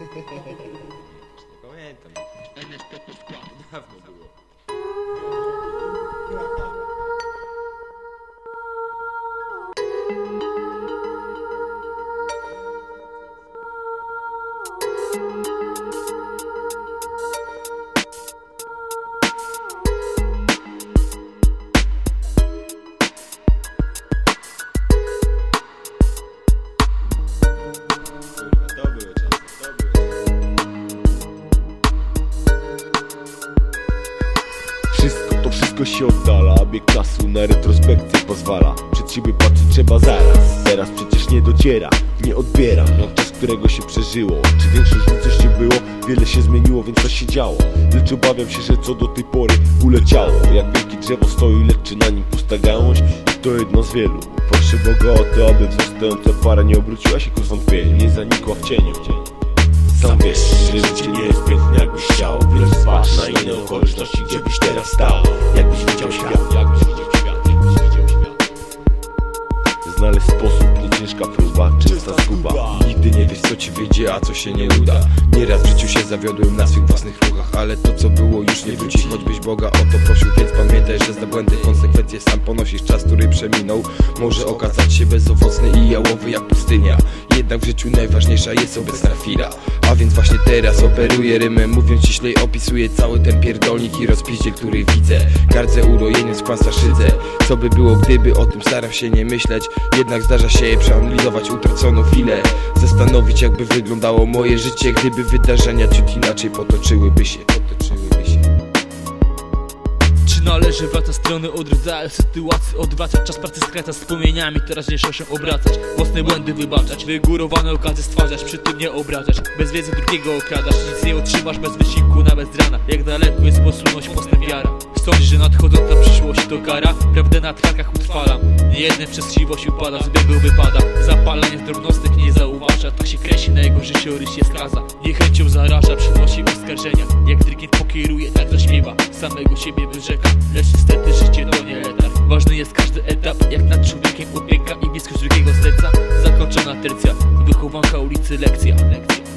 Nie pamiętam. Dawno było. Kurwa, to wszystko się oddala Bieg czasu na retrospekcję pozwala. Przed siebie patrzeć trzeba zaraz Teraz przecież nie dociera, nie odbieram Jak czas, którego się przeżyło. Czy większość coś się było? Wiele się zmieniło, więc coś się działo. Lecz obawiam się, że co do tej pory uleciało. Jak wielkie drzewo stoi, lecz czy na nim pusta gałąź? I to jedno z wielu. Proszę Boga o to, aby wzrastająca para nie obróciła się ku zwątpieniu Nie zanikła w cieniu. Sam wiesz, że życie nie jest piękne jakbyś chciał. Wiele spać na inne okoliczności, gdzie byś teraz stał sposób, ciężka próba, czysta zguba Nigdy nie wiesz co ci wyjdzie, a co się nie uda. Nieraz w życiu się zawiodłem na swych własnych ruchach Ale to co było już nie wróci. Choćbyś Boga o to prosił Więc pamiętaj, że za błędy konsekwencje sam ponosisz. Czas, który przeminął Może okazać się bezowocny i jałowy jak pustynia Jednak w życiu najważniejsza jest obecna chwila. A więc właśnie teraz operuję rymem Mówiąc ściślej opisuję cały ten pierdolnik i rozpiździel, który widzę. Gardzę urojeniem z kłamstwa szydzę. Co by było gdyby o tym staram się nie myśleć? Jednak zdarza się przeanalizować utraconą chwilę. Zastanowić jakby wyglądało moje życie Gdyby wydarzenia ciut inaczej potoczyłyby się. Czy należy wracać strony odrzucać sytuację odwracać Czas pracy skracać z płomieniami teraźniejszością obracać Własne błędy wybaczać, wygórowane okazje stwarzać Przy tym nie obrażać, bez wiedzy drugiego okradasz Nic nie otrzymasz bez wysiłku, nawet z rana Jak daleko jest posłuszność, postęp wiara. Sądzisz, że nadchodząca przyszłość to kara Prawdę na trakach utrwalam. Nie jeden przez siwość upada, z biegu wypada Zapalenie z drobnostek nie zauważa Tak się kreśli na jego życiorysie skaza Niechęcią zaraża, przynosi oskarżenia Chowam ulicy lekcja. lekcja.